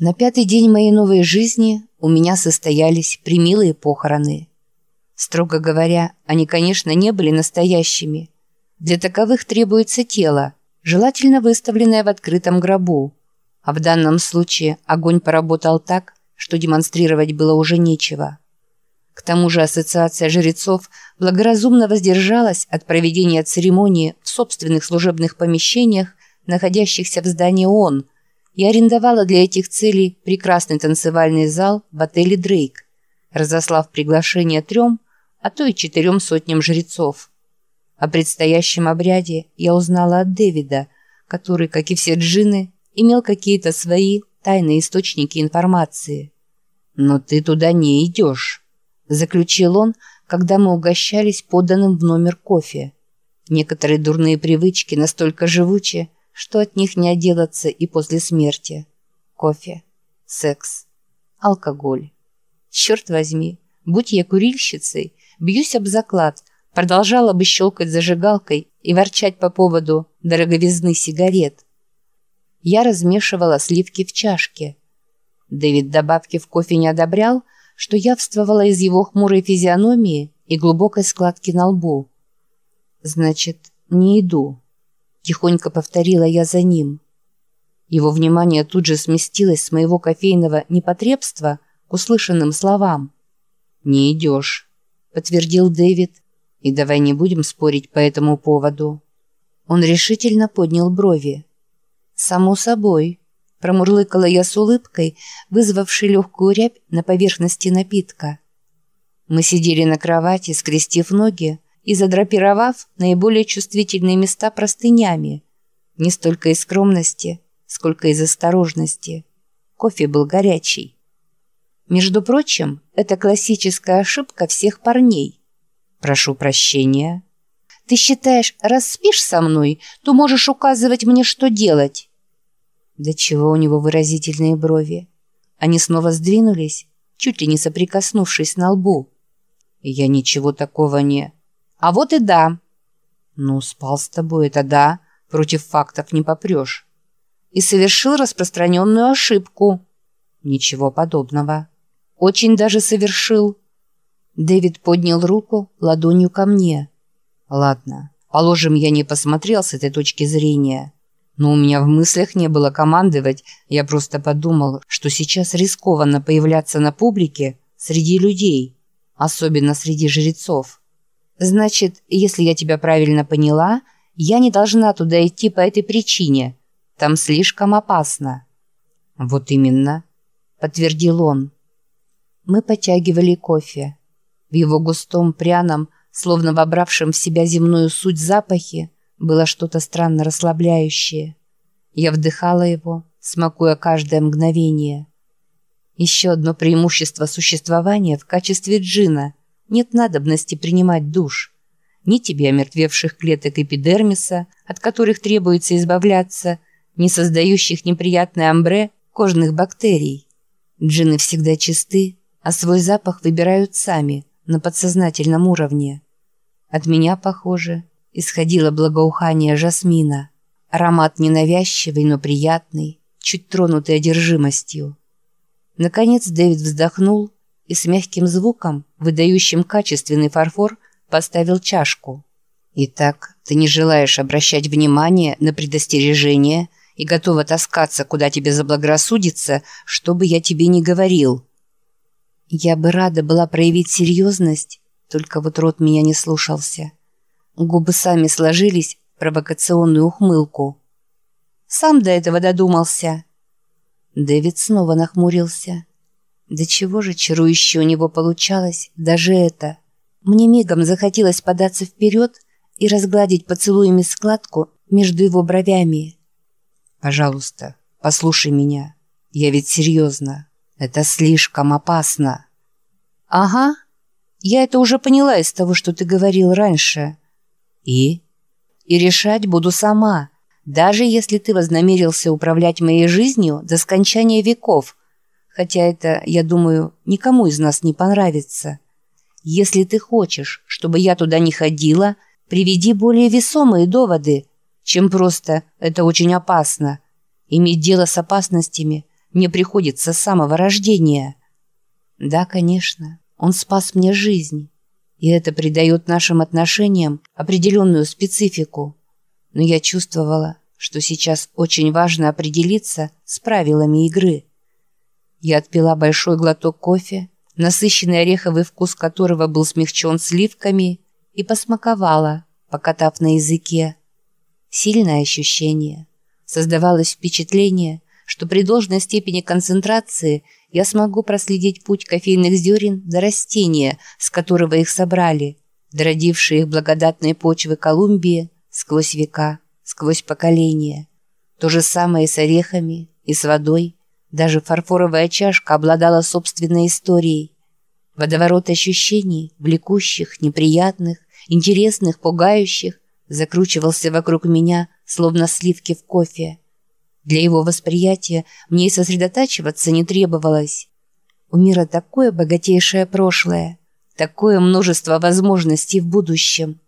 На пятый день моей новой жизни у меня состоялись примилые похороны. Строго говоря, они, конечно, не были настоящими. Для таковых требуется тело, желательно выставленное в открытом гробу. А в данном случае огонь поработал так, что демонстрировать было уже нечего. К тому же ассоциация жрецов благоразумно воздержалась от проведения церемонии в собственных служебных помещениях, находящихся в здании ООН, и арендовала для этих целей прекрасный танцевальный зал в отеле «Дрейк», разослав приглашение трем, а то и четырем сотням жрецов. О предстоящем обряде я узнала от Дэвида, который, как и все джинны, имел какие-то свои тайные источники информации. «Но ты туда не идешь», заключил он, когда мы угощались поданным в номер кофе. Некоторые дурные привычки настолько живучи, что от них не отделаться и после смерти. Кофе, секс, алкоголь. Черт возьми, будь я курильщицей, бьюсь об заклад, продолжала бы щелкать зажигалкой и ворчать по поводу дороговизны сигарет. Я размешивала сливки в чашке. Дэвид добавки в кофе не одобрял, что явствовало из его хмурой физиономии и глубокой складки на лбу. «Значит, не иду», — тихонько повторила я за ним. Его внимание тут же сместилось с моего кофейного непотребства к услышанным словам. «Не идешь», — подтвердил Дэвид, — «и давай не будем спорить по этому поводу». Он решительно поднял брови. «Само собой», Промурлыкала я с улыбкой, вызвавшей легкую рябь на поверхности напитка. Мы сидели на кровати, скрестив ноги и задрапировав наиболее чувствительные места простынями. Не столько из скромности, сколько из осторожности. Кофе был горячий. Между прочим, это классическая ошибка всех парней. Прошу прощения. Ты считаешь, раз спишь со мной, то можешь указывать мне, что делать? Да чего у него выразительные брови. Они снова сдвинулись, чуть ли не соприкоснувшись на лбу. Я ничего такого не... А вот и да. Ну, спал с тобой, это да. Против фактов не попрешь. И совершил распространенную ошибку. Ничего подобного. Очень даже совершил. Дэвид поднял руку ладонью ко мне. Ладно, положим, я не посмотрел с этой точки зрения. Но у меня в мыслях не было командовать, я просто подумал, что сейчас рискованно появляться на публике среди людей, особенно среди жрецов. Значит, если я тебя правильно поняла, я не должна туда идти по этой причине. Там слишком опасно. Вот именно, подтвердил он. Мы потягивали кофе. В его густом, пряном, словно вобравшем в себя земную суть запахе, было что-то странно расслабляющее. Я вдыхала его, смакуя каждое мгновение. Еще одно преимущество существования в качестве джина. Нет надобности принимать душ. Ни тебе омертвевших клеток эпидермиса, от которых требуется избавляться, ни создающих неприятное амбре кожных бактерий. Джины всегда чисты, а свой запах выбирают сами, на подсознательном уровне. От меня, похоже, исходило благоухание жасмина. Аромат ненавязчивый, но приятный, чуть тронутый одержимостью. Наконец Дэвид вздохнул и с мягким звуком, выдающим качественный фарфор, поставил чашку. «Итак, ты не желаешь обращать внимание на предостережение и готова таскаться, куда тебе заблагорассудится, что бы я тебе ни говорил». Я бы рада была проявить серьезность, только вот рот меня не слушался. Губы сами сложились в провокационную ухмылку. «Сам до этого додумался». Дэвид снова нахмурился. Да чего же чарующе у него получалось даже это. Мне мигом захотелось податься вперед и разгладить поцелуями складку между его бровями. «Пожалуйста, послушай меня. Я ведь серьезно. Это слишком опасно». «Ага. Я это уже поняла из того, что ты говорил раньше». И? И решать буду сама, даже если ты вознамерился управлять моей жизнью до скончания веков. Хотя это, я думаю, никому из нас не понравится. Если ты хочешь, чтобы я туда не ходила, приведи более весомые доводы, чем просто «это очень опасно». Иметь дело с опасностями мне приходится с самого рождения. Да, конечно, он спас мне жизнь, и это придает нашим отношениям определенную специфику. Но я чувствовала, что сейчас очень важно определиться с правилами игры. Я отпила большой глоток кофе, насыщенный ореховый вкус которого был смягчен сливками, и посмаковала, покатав на языке. Сильное ощущение. Создавалось впечатление, что при должной степени концентрации я смогу проследить путь кофейных зерен до растения, с которого их собрали, дородившие их благодатные почвы Колумбии сквозь века, сквозь поколения. То же самое и с орехами, и с водой. Даже фарфоровая чашка обладала собственной историей. Водоворот ощущений, влекущих, неприятных, интересных, пугающих, закручивался вокруг меня, словно сливки в кофе. Для его восприятия мне и сосредотачиваться не требовалось. У мира такое богатейшее прошлое, такое множество возможностей в будущем.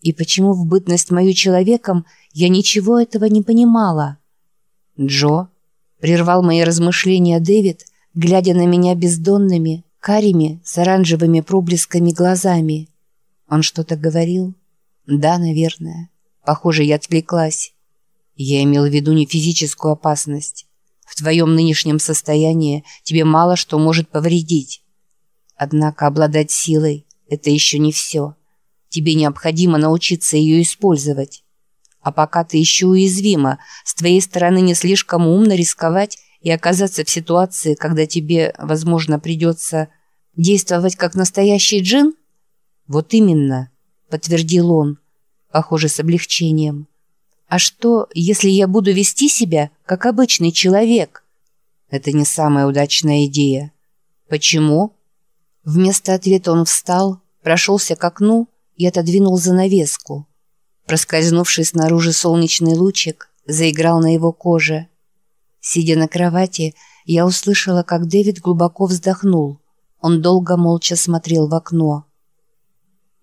И почему в бытность мою человеком я ничего этого не понимала? «Джо?» — прервал мои размышления Дэвид, глядя на меня бездонными, карими, с оранжевыми проблесками глазами. Он что-то говорил? Да, наверное. Похоже, я отвлеклась. Я имел в виду не физическую опасность. В твоем нынешнем состоянии тебе мало что может повредить. Однако обладать силой – это еще не все. Тебе необходимо научиться ее использовать. А пока ты еще уязвима, с твоей стороны не слишком умно рисковать и оказаться в ситуации, когда тебе, возможно, придется действовать как настоящий джин? Вот именно, подтвердил он, похоже, с облегчением. А что, если я буду вести себя, как обычный человек? Это не самая удачная идея. Почему? Вместо ответа он встал, прошелся к окну и отодвинул занавеску. Проскользнувший снаружи солнечный лучик заиграл на его коже. Сидя на кровати, я услышала, как Дэвид глубоко вздохнул. Он долго молча смотрел в окно.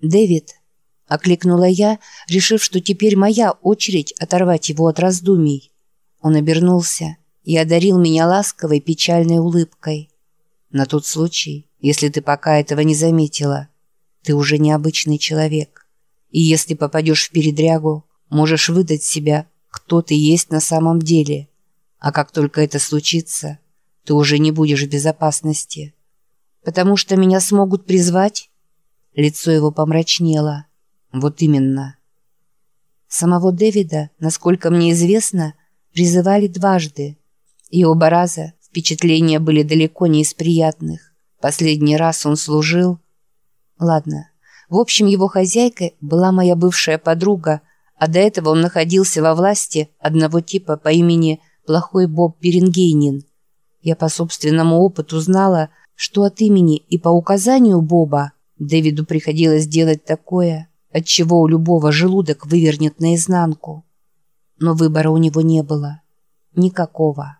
«Дэвид!» — окликнула я, решив, что теперь моя очередь оторвать его от раздумий. Он обернулся и одарил меня ласковой печальной улыбкой. «На тот случай, если ты пока этого не заметила». Ты уже необычный человек. И если попадешь в передрягу, можешь выдать себя, кто ты есть на самом деле. А как только это случится, ты уже не будешь в безопасности. Потому что меня смогут призвать? Лицо его помрачнело. Вот именно. Самого Дэвида, насколько мне известно, призывали дважды. И оба раза впечатления были далеко не из приятных. Последний раз он служил Ладно. В общем, его хозяйкой была моя бывшая подруга, а до этого он находился во власти одного типа по имени Плохой Боб Берингейнин. Я по собственному опыту знала, что от имени и по указанию Боба Дэвиду приходилось делать такое, от чего у любого желудок вывернет наизнанку. Но выбора у него не было. Никакого.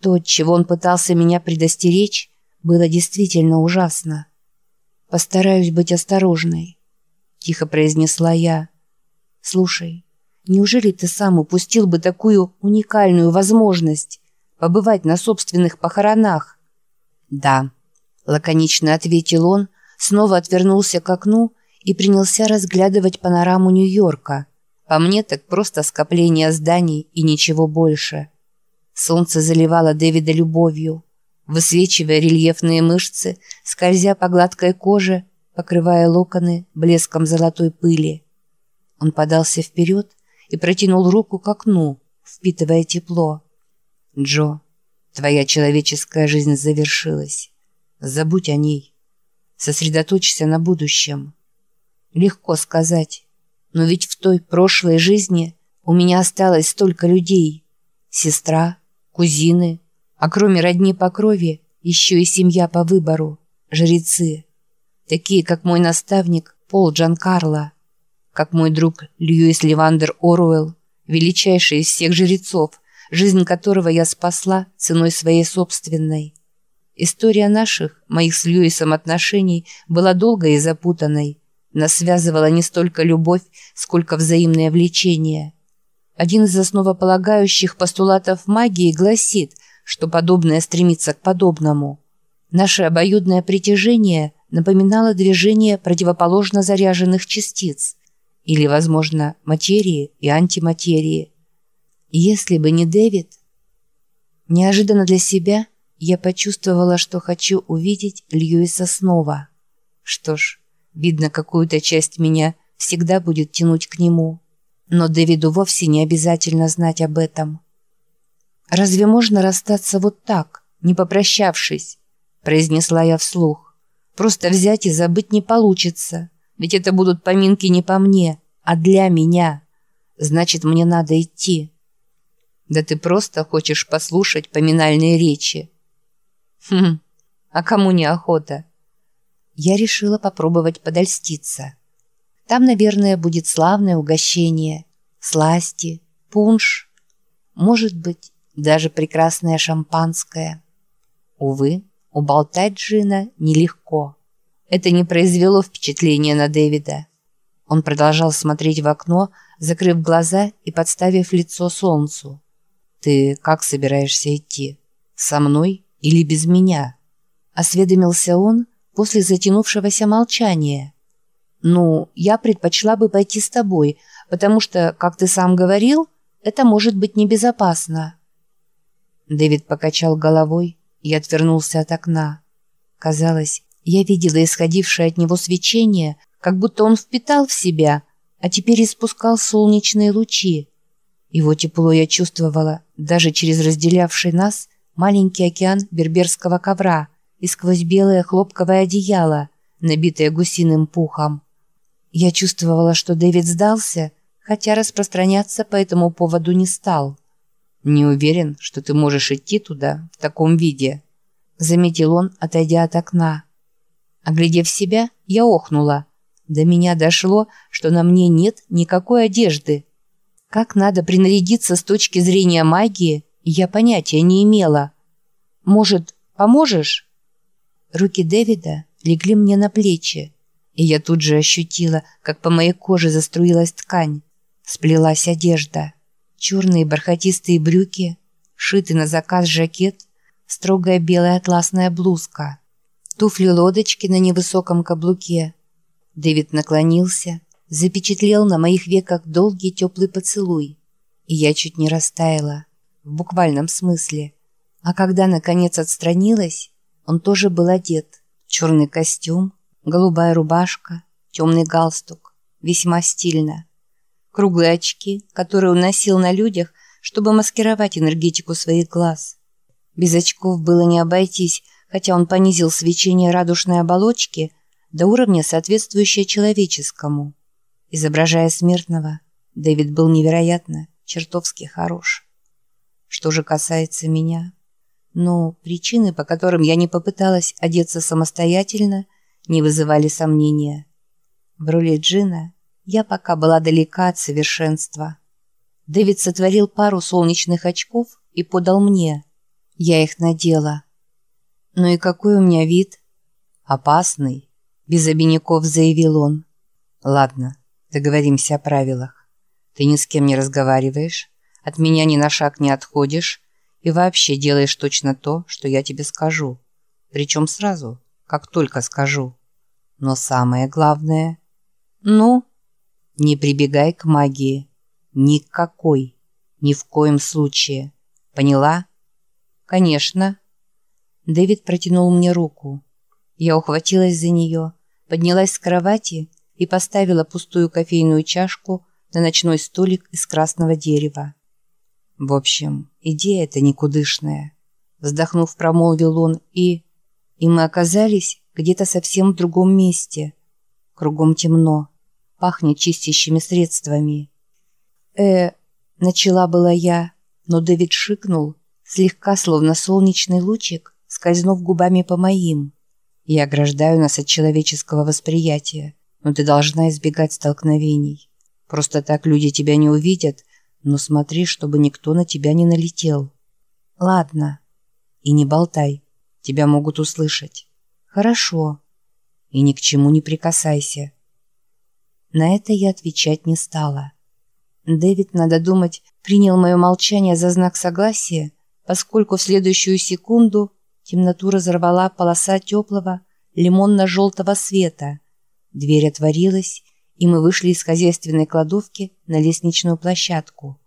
То, чего он пытался меня предостеречь, было действительно ужасно. «Постараюсь быть осторожной», — тихо произнесла я. «Слушай, неужели ты сам упустил бы такую уникальную возможность побывать на собственных похоронах?» «Да», — лаконично ответил он, снова отвернулся к окну и принялся разглядывать панораму Нью-Йорка. По мне так просто скопление зданий и ничего больше. Солнце заливало Дэвида любовью высвечивая рельефные мышцы, скользя по гладкой коже, покрывая локоны блеском золотой пыли. Он подался вперед и протянул руку к окну, впитывая тепло. «Джо, твоя человеческая жизнь завершилась. Забудь о ней. Сосредоточься на будущем. Легко сказать, но ведь в той прошлой жизни у меня осталось столько людей. Сестра, кузины, а кроме родни по крови, еще и семья по выбору, жрецы. Такие, как мой наставник Пол Джан Карло, как мой друг Льюис Левандер Оруэлл, величайший из всех жрецов, жизнь которого я спасла ценой своей собственной. История наших, моих с Льюисом отношений, была долгой и запутанной. Нас связывала не столько любовь, сколько взаимное влечение. Один из основополагающих постулатов магии гласит – что подобное стремится к подобному. Наше обоюдное притяжение напоминало движение противоположно заряженных частиц или, возможно, материи и антиматерии. Если бы не Дэвид... Неожиданно для себя я почувствовала, что хочу увидеть Льюиса снова. Что ж, видно, какую-то часть меня всегда будет тянуть к нему. Но Дэвиду вовсе не обязательно знать об этом. «Разве можно расстаться вот так, не попрощавшись?» произнесла я вслух. «Просто взять и забыть не получится, ведь это будут поминки не по мне, а для меня. Значит, мне надо идти». «Да ты просто хочешь послушать поминальные речи». «Хм, а кому не охота?» Я решила попробовать подольститься. Там, наверное, будет славное угощение, сласти, пунш, может быть, даже прекрасное шампанское. Увы, уболтать Джина нелегко. Это не произвело впечатления на Дэвида. Он продолжал смотреть в окно, закрыв глаза и подставив лицо солнцу. «Ты как собираешься идти? Со мной или без меня?» Осведомился он после затянувшегося молчания. «Ну, я предпочла бы пойти с тобой, потому что, как ты сам говорил, это может быть небезопасно». Дэвид покачал головой и отвернулся от окна. Казалось, я видела исходившее от него свечение, как будто он впитал в себя, а теперь испускал солнечные лучи. Его тепло я чувствовала даже через разделявший нас маленький океан берберского ковра и сквозь белое хлопковое одеяло, набитое гусиным пухом. Я чувствовала, что Дэвид сдался, хотя распространяться по этому поводу не стал. «Не уверен, что ты можешь идти туда в таком виде», — заметил он, отойдя от окна. Оглядев себя, я охнула. До меня дошло, что на мне нет никакой одежды. Как надо принарядиться с точки зрения магии, я понятия не имела. «Может, поможешь?» Руки Дэвида легли мне на плечи и я тут же ощутила, как по моей коже заструилась ткань. Сплелась одежда. Черные бархатистые брюки, шитый на заказ жакет, строгая белая атласная блузка, туфли-лодочки на невысоком каблуке. Дэвид наклонился, запечатлел на моих веках долгий теплый поцелуй, и я чуть не растаяла, в буквальном смысле. А когда, наконец, отстранилась, он тоже был одет. Черный костюм, Голубая рубашка, темный галстук. Весьма стильно. Круглые очки, которые он носил на людях, чтобы маскировать энергетику своих глаз. Без очков было не обойтись, хотя он понизил свечение радужной оболочки до уровня, соответствующего человеческому. Изображая смертного, Дэвид был невероятно, чертовски хорош. Что же касается меня, ну, причины, по которым я не попыталась одеться самостоятельно – не вызывали сомнения. В роли Джина я пока была далека от совершенства. Дэвид сотворил пару солнечных очков и подал мне. Я их надела. «Ну и какой у меня вид?» «Опасный», — без обиняков заявил он. «Ладно, договоримся о правилах. Ты ни с кем не разговариваешь, от меня ни на шаг не отходишь и вообще делаешь точно то, что я тебе скажу. Причем сразу, как только скажу. Но самое главное... Ну, не прибегай к магии. Никакой. Ни в коем случае. Поняла? Конечно. Дэвид протянул мне руку. Я ухватилась за нее, поднялась с кровати и поставила пустую кофейную чашку на ночной столик из красного дерева. В общем, идея эта никудышная. Вздохнув, промолвил он и... И мы оказались где-то совсем в другом месте. Кругом темно, пахнет чистящими средствами. «Э...» — начала была я, но Дэвид шикнул, слегка, словно солнечный лучик, скользнув губами по моим. «Я ограждаю нас от человеческого восприятия, но ты должна избегать столкновений. Просто так люди тебя не увидят, но смотри, чтобы никто на тебя не налетел». «Ладно. И не болтай». Тебя могут услышать. Хорошо. И ни к чему не прикасайся. На это я отвечать не стала. Дэвид, надо думать, принял мое молчание за знак согласия, поскольку в следующую секунду темноту разорвала полоса теплого лимонно-желтого света. Дверь отворилась, и мы вышли из хозяйственной кладовки на лестничную площадку.